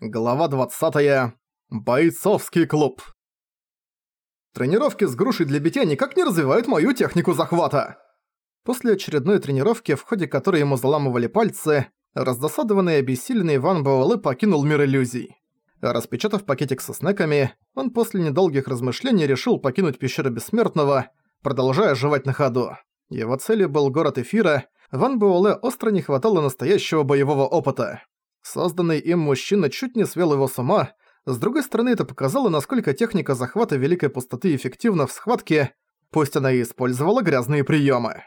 Глава 20. Бойцовский клуб. Тренировки с грушей для битья никак не развивают мою технику захвата. После очередной тренировки, в ходе которой ему заламывали пальцы, раздосадованный и обессиленный Иван Бавалы покинул мир иллюзий. Распечатав пакетик со снеками, он после недолгих размышлений решил покинуть пещеру Бессмертного, продолжая жевать на ходу. Его целью был город Эфира, Ван Буэлэ остро не хватало настоящего боевого опыта. Созданный им мужчина чуть не свел его с ума. С другой стороны, это показало, насколько техника захвата Великой Пустоты эффективна в схватке, пусть она и использовала грязные приемы.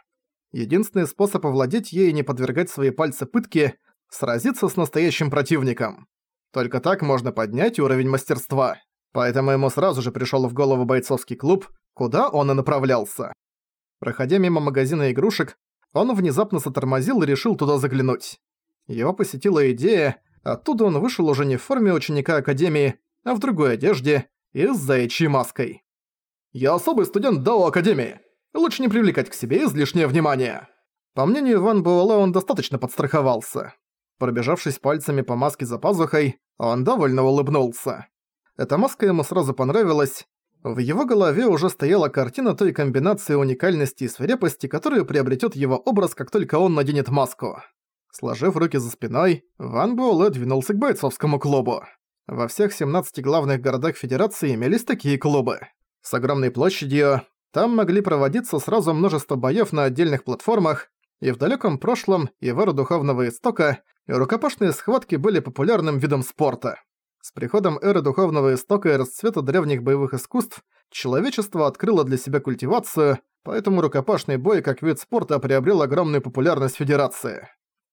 Единственный способ овладеть ей и не подвергать свои пальцы пытке – сразиться с настоящим противником. Только так можно поднять уровень мастерства. Поэтому ему сразу же пришел в голову бойцовский клуб, куда он и направлялся. Проходя мимо магазина игрушек, он внезапно затормозил и решил туда заглянуть. Его посетила идея, оттуда он вышел уже не в форме ученика Академии, а в другой одежде и с заячьей маской. «Я особый студент Дао Академии. Лучше не привлекать к себе излишнее внимание». По мнению Иван Буэлла, он достаточно подстраховался. Пробежавшись пальцами по маске за пазухой, он довольно улыбнулся. Эта маска ему сразу понравилась. В его голове уже стояла картина той комбинации уникальности и свирепости, которую приобретет его образ, как только он наденет маску. Сложив руки за спиной, Ван Буэлэ двинулся к бойцовскому клубу. Во всех 17 главных городах Федерации имелись такие клубы. С огромной площадью там могли проводиться сразу множество боёв на отдельных платформах, и в далёком прошлом и в Духовного Истока рукопашные схватки были популярным видом спорта. С приходом эры Духовного Истока и расцвета древних боевых искусств человечество открыло для себя культивацию, поэтому рукопашный бой как вид спорта приобрел огромную популярность Федерации.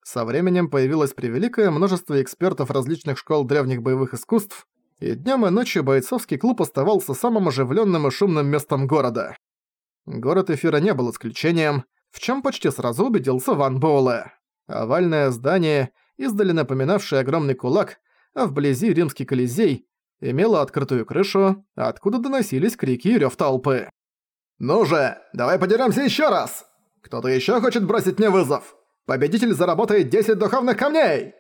Со временем появилось превеликое множество экспертов различных школ древних боевых искусств, и днем и ночью бойцовский клуб оставался самым оживленным и шумным местом города. Город Эфира не был исключением, в чем почти сразу убедился Ван Боуле. Овальное здание, издали напоминавшее огромный кулак, а вблизи римский колизей, имело открытую крышу, откуда доносились крики и рёв толпы. «Ну же, давай подеремся еще раз! Кто-то еще хочет бросить мне вызов!» Победитель заработает 10 духовных камней!»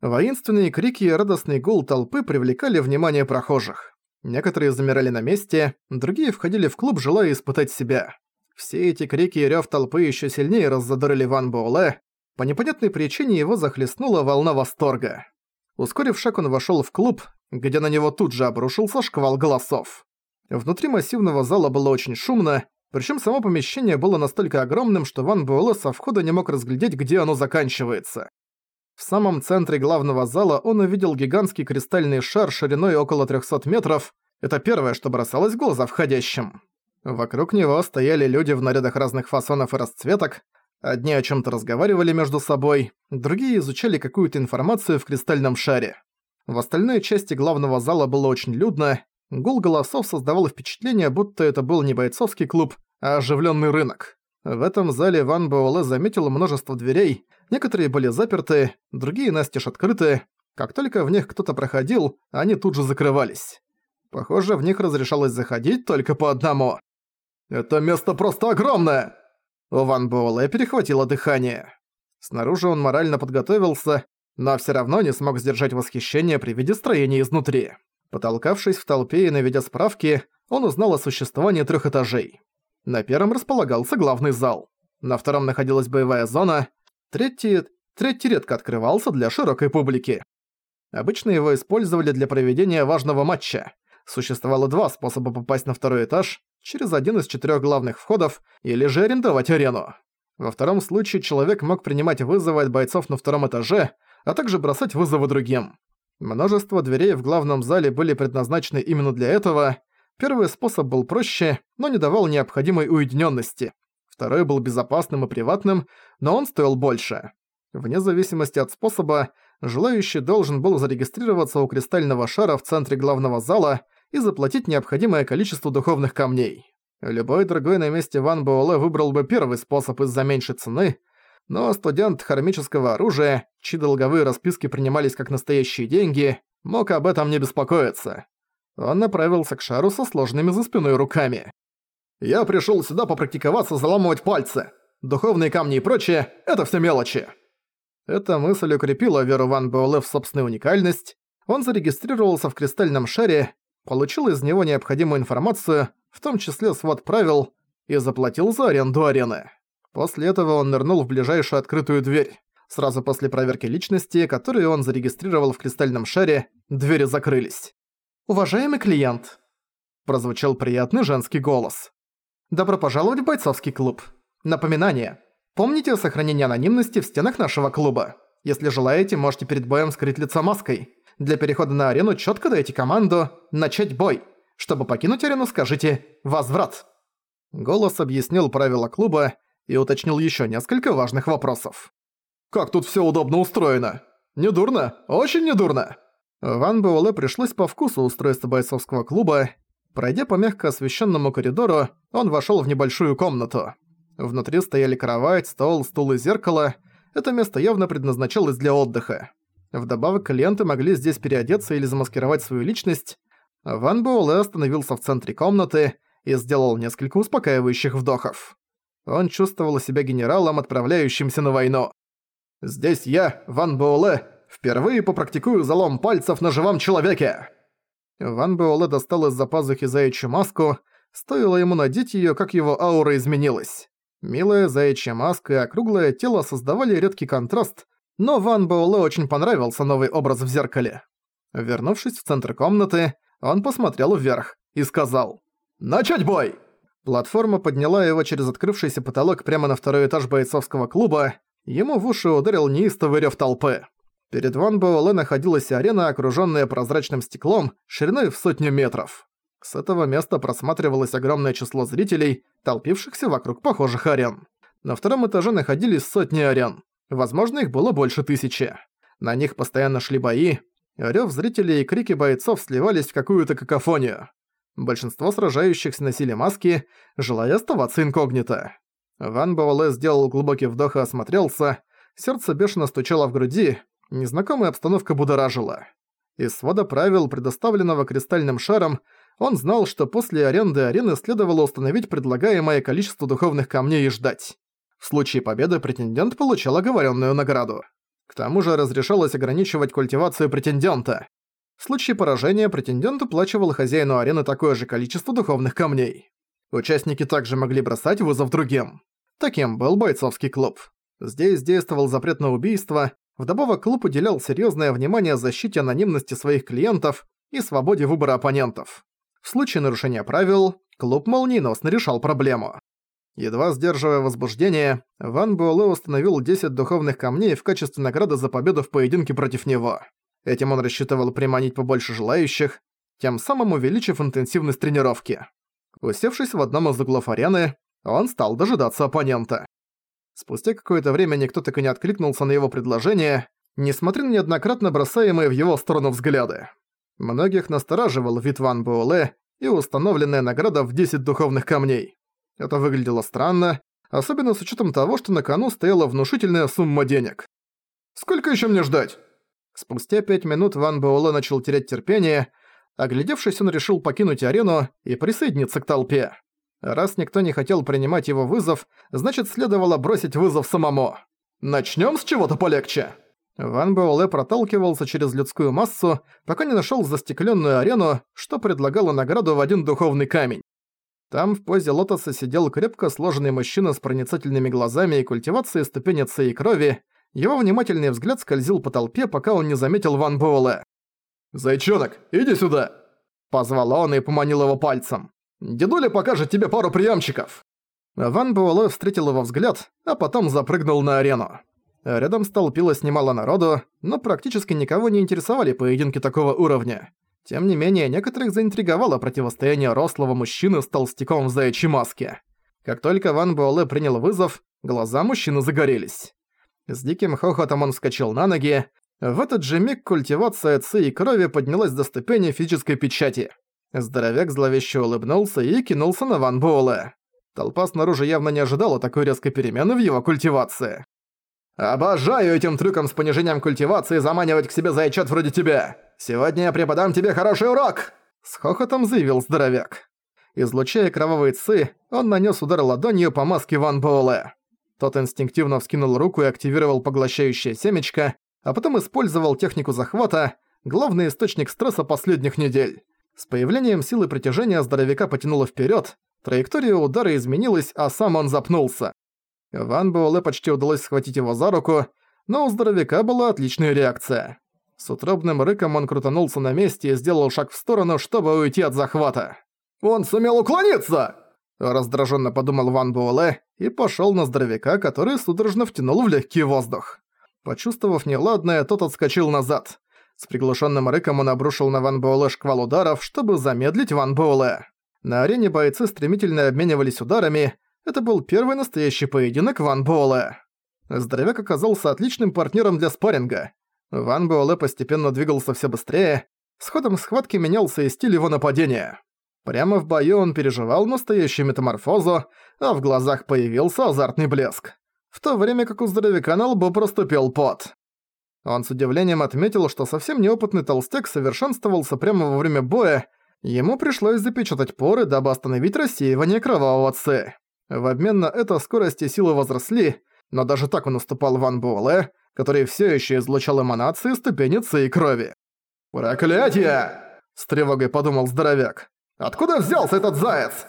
Воинственные крики и радостный гул толпы привлекали внимание прохожих. Некоторые замирали на месте, другие входили в клуб, желая испытать себя. Все эти крики и рёв толпы ещё сильнее раззадорили Ван Буэлэ. По непонятной причине его захлестнула волна восторга. Ускорив шаг, он вошёл в клуб, где на него тут же обрушился шквал голосов. Внутри массивного зала было очень шумно, причем само помещение было настолько огромным, что Ван Буэлэ со входа не мог разглядеть, где оно заканчивается. В самом центре главного зала он увидел гигантский кристальный шар шириной около 300 метров. Это первое, что бросалось в глаза входящим. Вокруг него стояли люди в нарядах разных фасонов и расцветок. Одни о чем то разговаривали между собой, другие изучали какую-то информацию в кристальном шаре. В остальной части главного зала было очень людно, Гул голосов создавал впечатление, будто это был не бойцовский клуб, а оживленный рынок. В этом зале Ван Буэлэ заметил множество дверей, некоторые были заперты, другие настежь открыты. Как только в них кто-то проходил, они тут же закрывались. Похоже, в них разрешалось заходить только по одному. «Это место просто огромное!» У Ван Буэлэ перехватило дыхание. Снаружи он морально подготовился, но все равно не смог сдержать восхищение при виде строения изнутри. Потолкавшись в толпе и наведя справки, он узнал о существовании трех этажей. На первом располагался главный зал. На втором находилась боевая зона. Третий, третий редко открывался для широкой публики. Обычно его использовали для проведения важного матча. Существовало два способа попасть на второй этаж – через один из четырех главных входов или же арендовать арену. Во втором случае человек мог принимать вызовы от бойцов на втором этаже, а также бросать вызовы другим. Множество дверей в главном зале были предназначены именно для этого. Первый способ был проще, но не давал необходимой уединенности. Второй был безопасным и приватным, но он стоил больше. Вне зависимости от способа, желающий должен был зарегистрироваться у кристального шара в центре главного зала и заплатить необходимое количество духовных камней. Любой другой на месте Ван Буэлэ выбрал бы первый способ из-за меньшей цены – но студент хармического оружия, чьи долговые расписки принимались как настоящие деньги, мог об этом не беспокоиться. Он направился к шару со сложными за спиной руками. «Я пришёл сюда попрактиковаться заламывать пальцы. Духовные камни и прочее — это все мелочи». Эта мысль укрепила веру Ван Буэлэ в собственную уникальность. Он зарегистрировался в кристальном шаре, получил из него необходимую информацию, в том числе свод правил, и заплатил за аренду арены. После этого он нырнул в ближайшую открытую дверь. Сразу после проверки личности, которую он зарегистрировал в кристальном шаре, двери закрылись. «Уважаемый клиент!» Прозвучал приятный женский голос. «Добро пожаловать в бойцовский клуб. Напоминание. Помните о сохранении анонимности в стенах нашего клуба. Если желаете, можете перед боем скрыть лицо маской. Для перехода на арену четко дайте команду «Начать бой». Чтобы покинуть арену, скажите «Возврат». Голос объяснил правила клуба, и уточнил еще несколько важных вопросов. «Как тут все удобно устроено! Недурно! Очень недурно!» Ван Буэлэ пришлось по вкусу устройства бойцовского клуба. Пройдя по мягко освещенному коридору, он вошел в небольшую комнату. Внутри стояли кровать, стол, стул и зеркало. Это место явно предназначалось для отдыха. Вдобавок, клиенты могли здесь переодеться или замаскировать свою личность. Ван Буэлэ остановился в центре комнаты и сделал несколько успокаивающих вдохов. Он чувствовал себя генералом, отправляющимся на войну. «Здесь я, Ван Буэлэ, впервые попрактикую залом пальцев на живом человеке!» Ван Буэлэ достал из-за пазухи заячью маску, стоило ему надеть её, как его аура изменилась. Милая заячья маска и округлое тело создавали редкий контраст, но Ван Буэлэ очень понравился новый образ в зеркале. Вернувшись в центр комнаты, он посмотрел вверх и сказал «Начать бой!» Платформа подняла его через открывшийся потолок прямо на второй этаж бойцовского клуба, ему в уши ударил неистовый рёв толпы. Перед Ван Буэлэ находилась арена, окружённая прозрачным стеклом, шириной в сотню метров. С этого места просматривалось огромное число зрителей, толпившихся вокруг похожих арен. На втором этаже находились сотни арен. Возможно, их было больше тысячи. На них постоянно шли бои. Рёв зрителей и крики бойцов сливались в какую-то какофонию. Большинство сражающихся носили маски, желая оставаться инкогнито. Ван Буэлэ сделал глубокий вдох и осмотрелся. Сердце бешено стучало в груди, незнакомая обстановка будоражила. Из свода правил, предоставленного кристальным шаром, он знал, что после аренды арены следовало установить предлагаемое количество духовных камней и ждать. В случае победы претендент получал оговоренную награду. К тому же разрешалось ограничивать культивацию претендента. В случае поражения претендент уплачивал хозяину арены такое же количество духовных камней. Участники также могли бросать вызов другим. Таким был бойцовский клуб. Здесь действовал запрет на убийство, вдобавок клуб уделял серьезное внимание защите анонимности своих клиентов и свободе выбора оппонентов. В случае нарушения правил, клуб молниеносно решал проблему. Едва сдерживая возбуждение, Ван Буэлэ установил 10 духовных камней в качестве награды за победу в поединке против него. Этим он рассчитывал приманить побольше желающих, тем самым увеличив интенсивность тренировки. Усевшись в одном из углов арены, он стал дожидаться оппонента. Спустя какое-то время никто так и не откликнулся на его предложение, несмотря на неоднократно бросаемые в его сторону взгляды. Многих настораживал вид Ван Буэлэ и установленная награда в 10 духовных камней. Это выглядело странно, особенно с учетом того, что на кону стояла внушительная сумма денег. «Сколько еще мне ждать?» Спустя пять минут Ван Буэлэ начал терять терпение, оглядевшись, он решил покинуть арену и присоединиться к толпе. Раз никто не хотел принимать его вызов, значит, следовало бросить вызов самому. «Начнём с чего-то полегче!» Ван Буэлэ проталкивался через людскую массу, пока не нашёл застеклённую арену, что предлагало награду в один духовный камень. Там в позе лотоса сидел крепко сложенный мужчина с проницательными глазами и культивацией ступени и крови, его внимательный взгляд скользил по толпе, пока он не заметил Ван Буэлэ. «Зайчонок, иди сюда!» Позвал он и поманил его пальцем. «Дедуля покажет тебе пару приемчиков!» Ван Буэлэ встретил его взгляд, а потом запрыгнул на арену. Рядом столпилось немало народу, но практически никого не интересовали поединки такого уровня. Тем не менее, некоторых заинтриговало противостояние рослого мужчины с толстяком в заячьей маске. Как только Ван Буэлэ принял вызов, глаза мужчины загорелись. С диким хохотом он вскочил на ноги. В этот же миг культивация ци и крови поднялась до ступени физической печати. Здоровяк зловеще улыбнулся и кинулся на Ван Буэлэ. Толпа снаружи явно не ожидала такой резкой перемены в его культивации. «Обожаю этим трюком с понижением культивации заманивать к себе зайчат вроде тебя! Сегодня я преподам тебе хороший урок!» С хохотом заявил здоровяк. Излучая кровавые ци, он нанес удар ладонью по маске Ван Буэлэ. Тот инстинктивно вскинул руку и активировал поглощающее семечко, а потом использовал технику захвата, главный источник стресса последних недель. С появлением силы притяжения здоровяка потянуло вперед, траектория удара изменилась, а сам он запнулся. Ван Буэлэ почти удалось схватить его за руку, но у здоровяка была отличная реакция. С утробным рыком он крутанулся на месте и сделал шаг в сторону, чтобы уйти от захвата. «Он сумел уклониться!» Раздраженно подумал Ван Буэлэ и пошел на здоровяка, который судорожно втянул в легкий воздух. Почувствовав неладное, тот отскочил назад. С приглушенным рыком он обрушил на Ван Буэлэ шквал ударов, чтобы замедлить Ван Буэлэ. На арене бойцы стремительно обменивались ударами. Это был первый настоящий поединок Ван Буэлэ. Здоровяк оказался отличным партнером для спарринга. Ван Буэлэ постепенно двигался все быстрее. С ходом схватки менялся и стиль его нападения. Прямо в бою он переживал настоящую метаморфозу, а в глазах появился азартный блеск. В то время как у здоровяка на лбу проступил пот. Он с удивлением отметил, что совсем неопытный толстяк совершенствовался прямо во время боя, ему пришлось запечатать поры, дабы остановить рассеивание кровавого ци. В обмен на это скорость и силы возросли, но даже так он уступал Ван Буэлэ, который все еще излучал эманации ступени и крови. «Проклятие!» – с тревогой подумал здоровяк. Откуда взялся этот заяц?»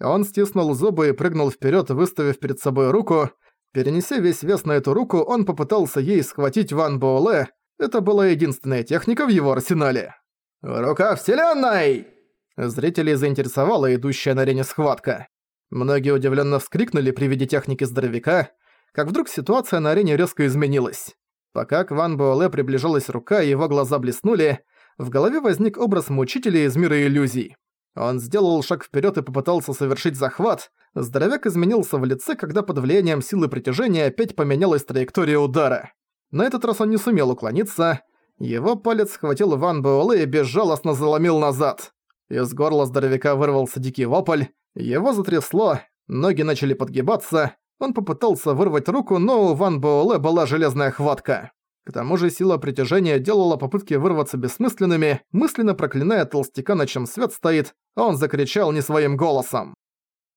Он стиснул зубы и прыгнул вперед, выставив перед собой руку. Перенеся весь вес на эту руку, он попытался ей схватить Ван Боуле. Это была единственная техника в его арсенале. «Рука Вселенной!» Зрителей заинтересовала идущая на арене схватка. Многие удивленно вскрикнули при виде техники здоровяка, как вдруг ситуация на арене резко изменилась. Пока к Ван Буэлэ приближалась рука и его глаза блеснули, в голове возник образ мучителя из мира иллюзий. Он сделал шаг вперед и попытался совершить захват. Здоровяк изменился в лице, когда под влиянием силы притяжения опять поменялась траектория удара. На этот раз он не сумел уклониться. Его палец схватил Ван Буэлэ и безжалостно заломил назад. Из горла здоровяка вырвался дикий вопль. Его затрясло, ноги начали подгибаться. Он попытался вырвать руку, но у Ван Буэлэ была железная хватка. К тому же сила притяжения делала попытки вырваться бессмысленными, мысленно проклиная толстяка, на чем свет стоит, а он закричал не своим голосом.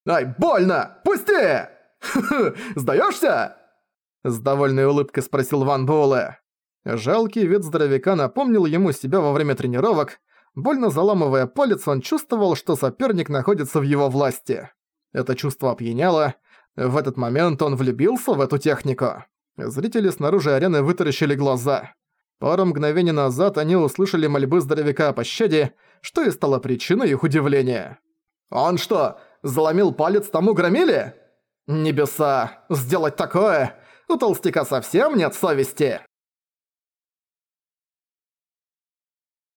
«Ай, больно! Пусти! Сдаешься? С довольной улыбкой спросил Ван Буэлэ. Жалкий вид здоровяка напомнил ему себя во время тренировок. Больно заламывая палец, он чувствовал, что соперник находится в его власти. Это чувство опьяняло. В этот момент он влюбился в эту технику. Зрители снаружи арены вытаращили глаза. Пару мгновений назад они услышали мольбы здоровяка о пощаде, что и стало причиной их удивления. «Он что, заломил палец тому Громиле? «Небеса! Сделать такое! У толстяка совсем нет совести!»